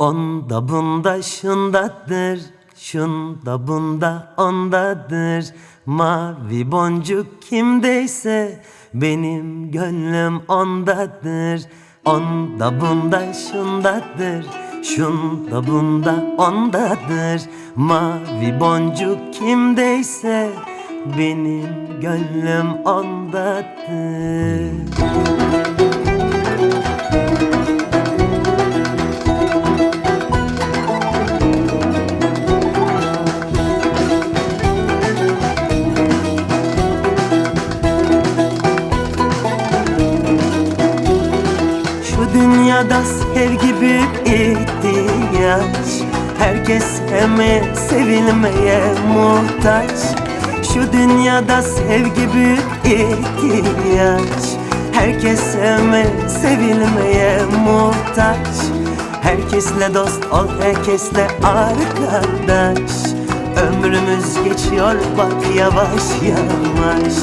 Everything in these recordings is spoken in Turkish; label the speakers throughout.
Speaker 1: Onda bunda şundadır, şunda bunda ondadır. Mavi boncuk kimdeyse benim gönlüm ondadır. Onda bunda şundadır, şunda bunda ondadır. Mavi boncuk kimdeyse benim gönlüm ondadır. Şu dünyada sevgi büyük ihtiyaç. Herkes sevmeye, sevilmeye muhtaç. Şu dünyada sevgi büyük ihtiyaç. Herkes sevmeye, sevilmeye muhtaç. Herkesle dost ol, herkesle arkadaş. Ömrümüz geçiyor bak yavaş yavaş.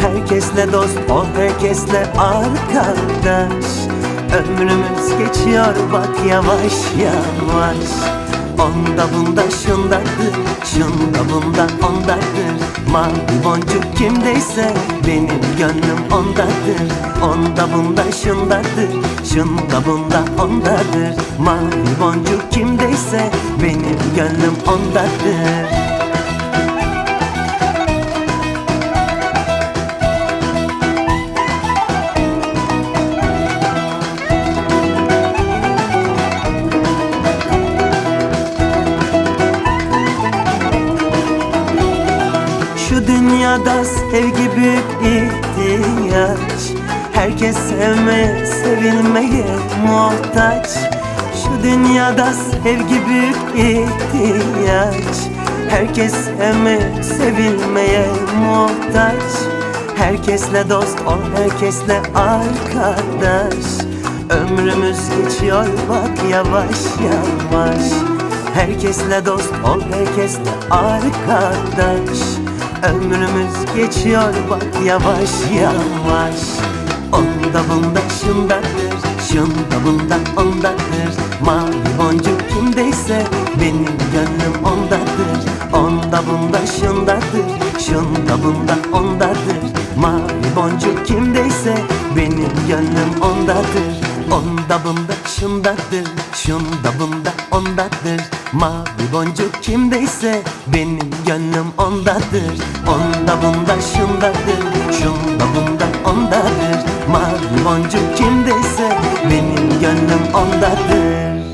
Speaker 1: Herkesle dost ol, herkesle arkadaş Ömrümüz geçiyor bak yavaş yavaş. Onda bunda şundadır, şunda bunda ondadır Mavi boncuk kimdeyse benim gönlüm ondadır. Onda bunda şundadır, şunda bunda ondadır. Mavi boncuk kimdeyse benim gönlüm ondadır dünyada sevgi büyük ihtiyaç. Herkes sevmeye, sevilmeye muhtaç. Şu dünyada sevgi büyük ihtiyaç. Herkes sevmeye, sevilmeye muhtaç. Herkesle dost ol, herkesle arkadaş. Ömrümüz geçiyor bak yavaş yavaş. Herkesle dost ol, herkesle arkadaş Ömrümüz geçiyor bak yavaş yavaş. Onda bunda şundadır, şunda bunda ondadır Mavi boncuk kimdeyse benim gönlüm ondadır Onda bunda şundadır, şunda bunda ondadır Mavi boncuk kimdeyse benim gönlüm ondadır Onda bunda şundadır, şunda bunda ondadır Mavi boncuk kimdeyse benim gönlüm ondadır. Onda bunda şundadır, şunda bunda ondadır. Mavi boncuk kimdeyse benim gönlüm ondadır